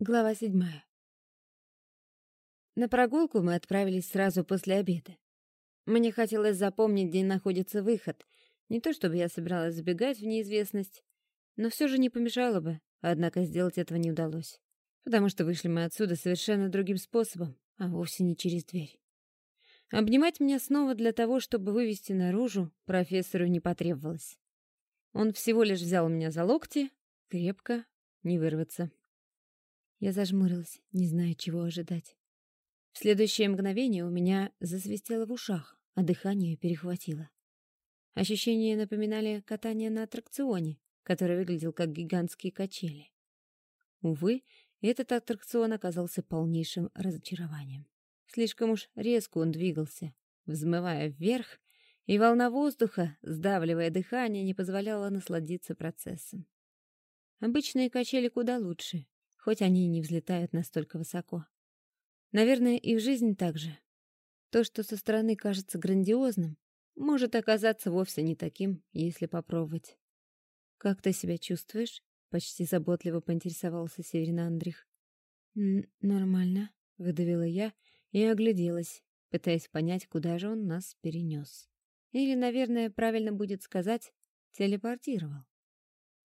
Глава седьмая. На прогулку мы отправились сразу после обеда. Мне хотелось запомнить, где находится выход. Не то чтобы я собиралась забегать в неизвестность, но все же не помешало бы, однако сделать этого не удалось. Потому что вышли мы отсюда совершенно другим способом, а вовсе не через дверь. Обнимать меня снова для того, чтобы вывести наружу, профессору не потребовалось. Он всего лишь взял меня за локти, крепко, не вырваться. Я зажмурилась, не зная, чего ожидать. В следующее мгновение у меня засвистело в ушах, а дыхание перехватило. Ощущения напоминали катание на аттракционе, который выглядел как гигантские качели. Увы, этот аттракцион оказался полнейшим разочарованием. Слишком уж резко он двигался, взмывая вверх, и волна воздуха, сдавливая дыхание, не позволяла насладиться процессом. Обычные качели куда лучше, хоть они и не взлетают настолько высоко. Наверное, и в жизни так же. То, что со стороны кажется грандиозным, может оказаться вовсе не таким, если попробовать. «Как ты себя чувствуешь?» — почти заботливо поинтересовался Северин Андрих. «Нормально», — выдавила я и огляделась, пытаясь понять, куда же он нас перенес. Или, наверное, правильно будет сказать, телепортировал.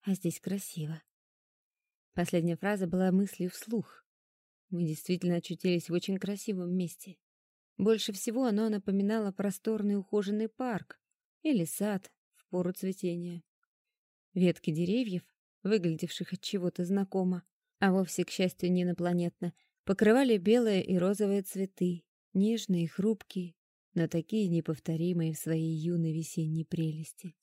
А здесь красиво. Последняя фраза была мыслью вслух. Мы действительно очутились в очень красивом месте. Больше всего оно напоминало просторный ухоженный парк или сад в пору цветения. Ветки деревьев, выглядевших от чего-то знакомо, а вовсе, к счастью, не инопланетно, покрывали белые и розовые цветы, нежные и хрупкие, но такие неповторимые в своей юной весенней прелести.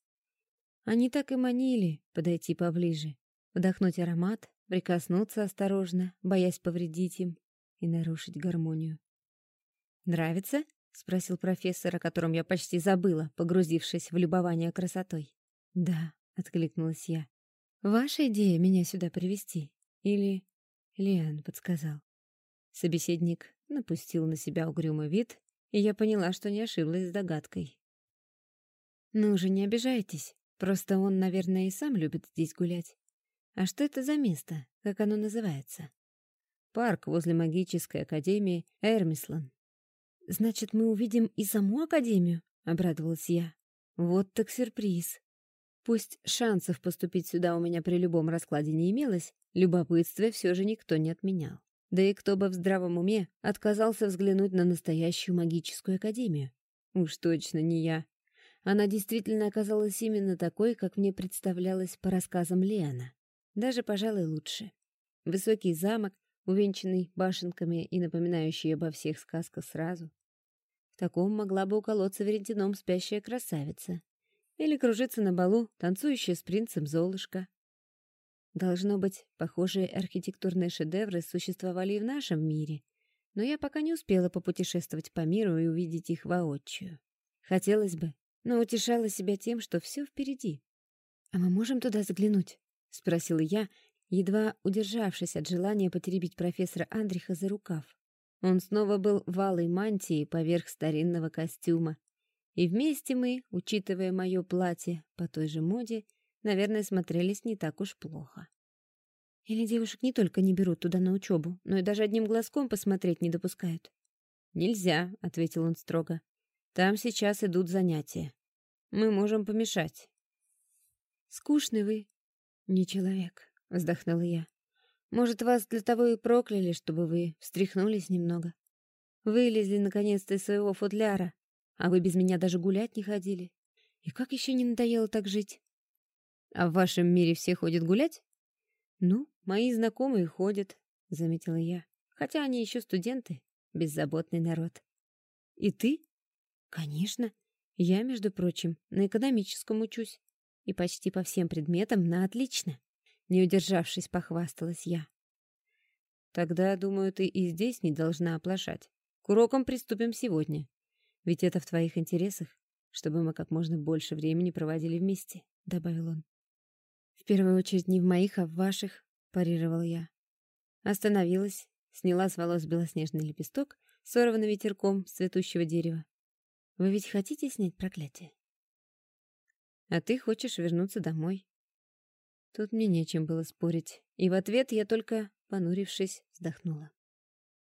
Они так и манили подойти поближе, вдохнуть аромат, прикоснуться осторожно, боясь повредить им и нарушить гармонию. «Нравится?» — спросил профессор, о котором я почти забыла, погрузившись в любование красотой. «Да», — откликнулась я. «Ваша идея меня сюда привести Или...» Лиан подсказал. Собеседник напустил на себя угрюмый вид, и я поняла, что не ошиблась с догадкой. «Ну же, не обижайтесь. Просто он, наверное, и сам любит здесь гулять. А что это за место? Как оно называется? Парк возле магической академии Эрмислан. Значит, мы увидим и саму академию? Обрадовалась я. Вот так сюрприз. Пусть шансов поступить сюда у меня при любом раскладе не имелось, любопытстве все же никто не отменял. Да и кто бы в здравом уме отказался взглянуть на настоящую магическую академию? Уж точно не я. Она действительно оказалась именно такой, как мне представлялась по рассказам Леона. Даже, пожалуй, лучше. Высокий замок, увенчанный башенками и напоминающий обо всех сказках сразу. В таком могла бы уколоться веретеном спящая красавица. Или кружиться на балу, танцующая с принцем Золушка. Должно быть, похожие архитектурные шедевры существовали и в нашем мире, но я пока не успела попутешествовать по миру и увидеть их воочию. Хотелось бы, но утешала себя тем, что все впереди. «А мы можем туда заглянуть?» — спросила я, едва удержавшись от желания потеребить профессора Андриха за рукав. Он снова был в алой мантии поверх старинного костюма. И вместе мы, учитывая мое платье по той же моде, наверное, смотрелись не так уж плохо. Или девушек не только не берут туда на учебу, но и даже одним глазком посмотреть не допускают. «Нельзя», — ответил он строго. «Там сейчас идут занятия. Мы можем помешать». «Скучный вы, «Не человек», — вздохнула я. «Может, вас для того и прокляли, чтобы вы встряхнулись немного? Вылезли, наконец-то, из своего футляра, а вы без меня даже гулять не ходили. И как еще не надоело так жить?» «А в вашем мире все ходят гулять?» «Ну, мои знакомые ходят», — заметила я. «Хотя они еще студенты, беззаботный народ». «И ты?» «Конечно. Я, между прочим, на экономическом учусь и почти по всем предметам на отлично. Не удержавшись, похвасталась я. Тогда, думаю, ты и здесь не должна оплошать. К урокам приступим сегодня. Ведь это в твоих интересах, чтобы мы как можно больше времени проводили вместе, добавил он. В первую очередь не в моих, а в ваших, парировал я. Остановилась, сняла с волос белоснежный лепесток, сорванный ветерком с цветущего дерева. Вы ведь хотите снять проклятие? А ты хочешь вернуться домой. Тут мне нечем было спорить, и в ответ я только понурившись, вздохнула.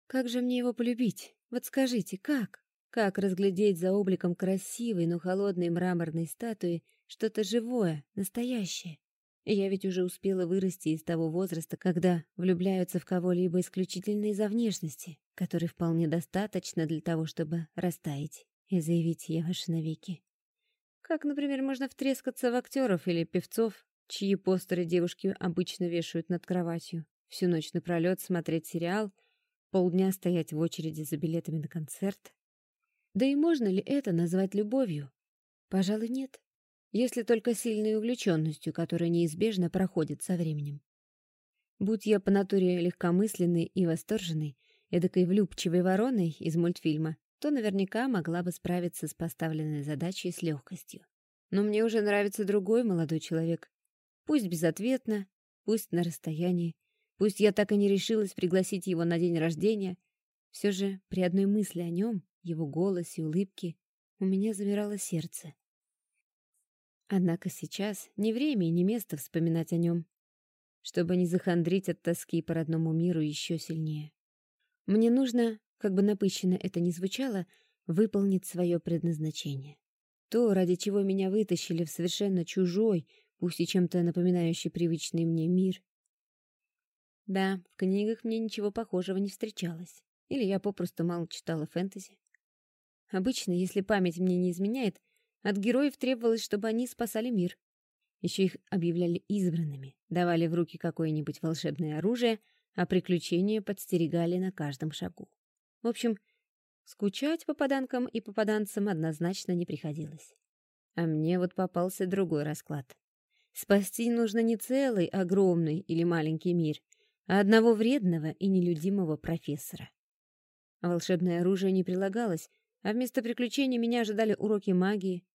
«Как же мне его полюбить? Вот скажите, как? Как разглядеть за обликом красивой, но холодной мраморной статуи что-то живое, настоящее? Я ведь уже успела вырасти из того возраста, когда влюбляются в кого-либо исключительно из-за внешности, которой вполне достаточно для того, чтобы растаять и заявить «я ваша навеки». Как, например, можно втрескаться в актеров или певцов, чьи постеры девушки обычно вешают над кроватью, всю ночь напролет смотреть сериал, полдня стоять в очереди за билетами на концерт. Да и можно ли это назвать любовью? Пожалуй, нет. Если только сильной увлеченностью, которая неизбежно проходит со временем. Будь я по натуре легкомысленной и восторженной, эдакой влюбчивой вороной из мультфильма, то наверняка могла бы справиться с поставленной задачей с легкостью. Но мне уже нравится другой молодой человек. Пусть безответно, пусть на расстоянии, пусть я так и не решилась пригласить его на день рождения, все же при одной мысли о нем, его голосе, улыбке, у меня замирало сердце. Однако сейчас не время и не место вспоминать о нем, чтобы не захандрить от тоски по родному миру еще сильнее. Мне нужно как бы напыщенно это ни звучало, выполнить свое предназначение. То, ради чего меня вытащили в совершенно чужой, пусть и чем-то напоминающий привычный мне мир. Да, в книгах мне ничего похожего не встречалось. Или я попросту мало читала фэнтези. Обычно, если память мне не изменяет, от героев требовалось, чтобы они спасали мир. Еще их объявляли избранными, давали в руки какое-нибудь волшебное оружие, а приключения подстерегали на каждом шагу. В общем, скучать попаданкам и попаданцам однозначно не приходилось. А мне вот попался другой расклад. Спасти нужно не целый, огромный или маленький мир, а одного вредного и нелюдимого профессора. Волшебное оружие не прилагалось, а вместо приключений меня ожидали уроки магии.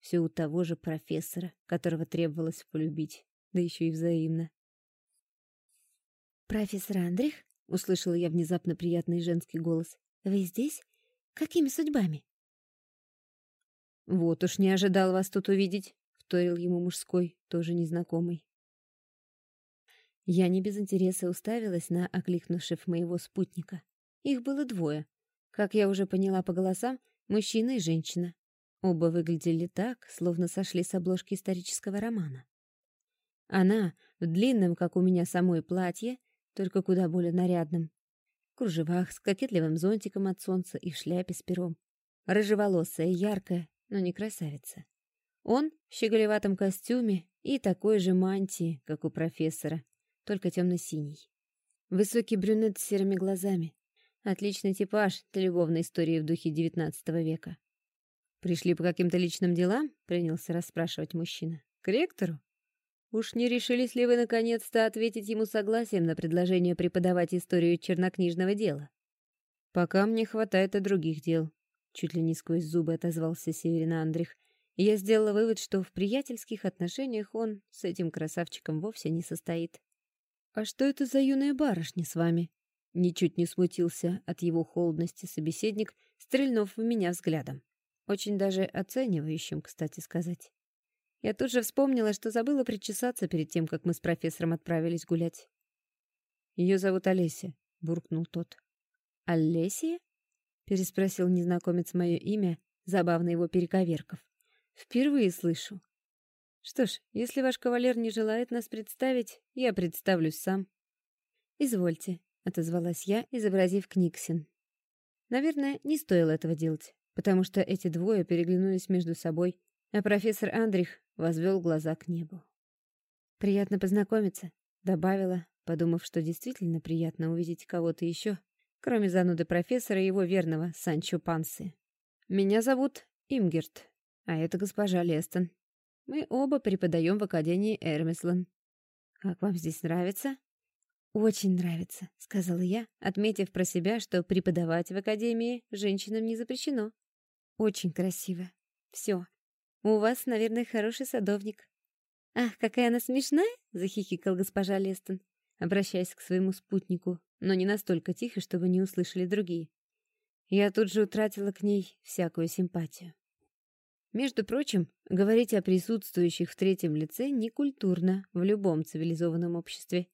Все у того же профессора, которого требовалось полюбить, да еще и взаимно. «Профессор Андрих?» — услышала я внезапно приятный женский голос. «Вы здесь? Какими судьбами?» «Вот уж не ожидал вас тут увидеть», — вторил ему мужской, тоже незнакомый. Я не без интереса уставилась на окликнувших моего спутника. Их было двое. Как я уже поняла по голосам, мужчина и женщина. Оба выглядели так, словно сошли с обложки исторического романа. Она в длинном, как у меня самой, платье, только куда более нарядным. В кружевах, с кокетливым зонтиком от солнца и в шляпе с пером. Рыжеволосая, яркая, но не красавица. Он в щеголеватом костюме и такой же мантии, как у профессора, только темно-синий. Высокий брюнет с серыми глазами. Отличный типаж для любовной истории в духе XIX века. «Пришли по каким-то личным делам?» — принялся расспрашивать мужчина. «К ректору?» Уж не решились ли вы наконец-то ответить ему согласием на предложение преподавать историю чернокнижного дела? Пока мне хватает и других дел. Чуть ли не сквозь зубы отозвался Северин Андрих. Я сделала вывод, что в приятельских отношениях он с этим красавчиком вовсе не состоит. «А что это за юная барышня с вами?» Ничуть не смутился от его холодности собеседник, стрельнув в меня взглядом. Очень даже оценивающим, кстати сказать. Я тут же вспомнила, что забыла причесаться перед тем, как мы с профессором отправились гулять. «Ее зовут Олеся», — буркнул тот. «Олесия?» — переспросил незнакомец мое имя, забавно его перековерков. «Впервые слышу». «Что ж, если ваш кавалер не желает нас представить, я представлюсь сам». «Извольте», — отозвалась я, изобразив Книксин. Наверное, не стоило этого делать, потому что эти двое переглянулись между собой, а профессор Андрих возвел глаза к небу. «Приятно познакомиться», — добавила, подумав, что действительно приятно увидеть кого-то еще, кроме зануды профессора и его верного Санчо Пансы. «Меня зовут Имгерт, а это госпожа Лестон. Мы оба преподаем в Академии Эрмислан. Как вам здесь нравится?» «Очень нравится», — сказала я, отметив про себя, что преподавать в Академии женщинам не запрещено. «Очень красиво. Все, у вас, наверное, хороший садовник». «Ах, какая она смешная!» — захихикал госпожа Лестон, обращаясь к своему спутнику, но не настолько тихо, чтобы не услышали другие. Я тут же утратила к ней всякую симпатию. Между прочим, говорить о присутствующих в третьем лице некультурно в любом цивилизованном обществе.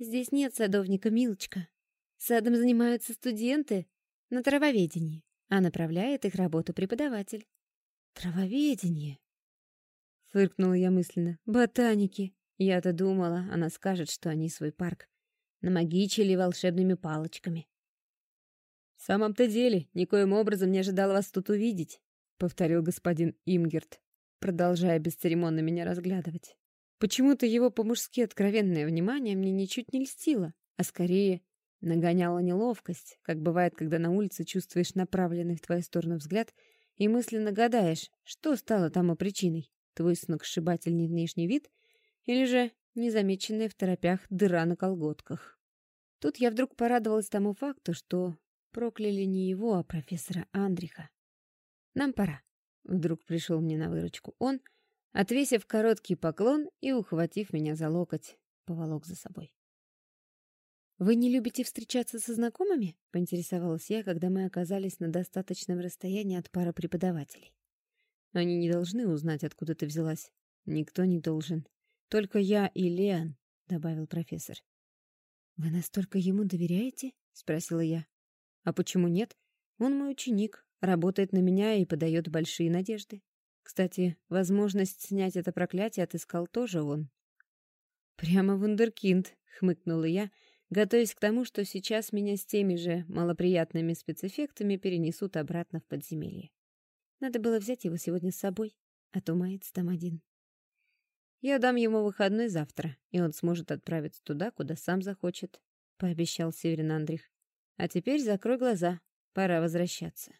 Здесь нет садовника, Милочка. Садом занимаются студенты на травоведении, а направляет их работу преподаватель. Травоведение? Фыркнула я мысленно. Ботаники. Я-то думала, она скажет, что они свой парк намагичили волшебными палочками. «В самом-то деле, никоим образом не ожидал вас тут увидеть», — повторил господин Имгерт, продолжая бесцеремонно меня разглядывать. Почему-то его по-мужски откровенное внимание мне ничуть не льстило, а скорее нагоняло неловкость, как бывает, когда на улице чувствуешь направленный в твою сторону взгляд и мысленно гадаешь, что стало тому причиной, твой сногсшибательный внешний вид или же незамеченная в торопях дыра на колготках. Тут я вдруг порадовалась тому факту, что прокляли не его, а профессора Андриха. «Нам пора», — вдруг пришел мне на выручку он, отвесив короткий поклон и, ухватив меня за локоть, поволок за собой. «Вы не любите встречаться со знакомыми?» — поинтересовалась я, когда мы оказались на достаточном расстоянии от пары преподавателей. «Они не должны узнать, откуда ты взялась. Никто не должен. Только я и Леон», — добавил профессор. «Вы настолько ему доверяете?» — спросила я. А почему нет? Он мой ученик, работает на меня и подает большие надежды. Кстати, возможность снять это проклятие отыскал тоже он. «Прямо вундеркинд», — хмыкнула я, готовясь к тому, что сейчас меня с теми же малоприятными спецэффектами перенесут обратно в подземелье. Надо было взять его сегодня с собой, а то мается там один. Я дам ему выходной завтра, и он сможет отправиться туда, куда сам захочет, — пообещал Северин Андрих. А теперь закрой глаза. Пора возвращаться.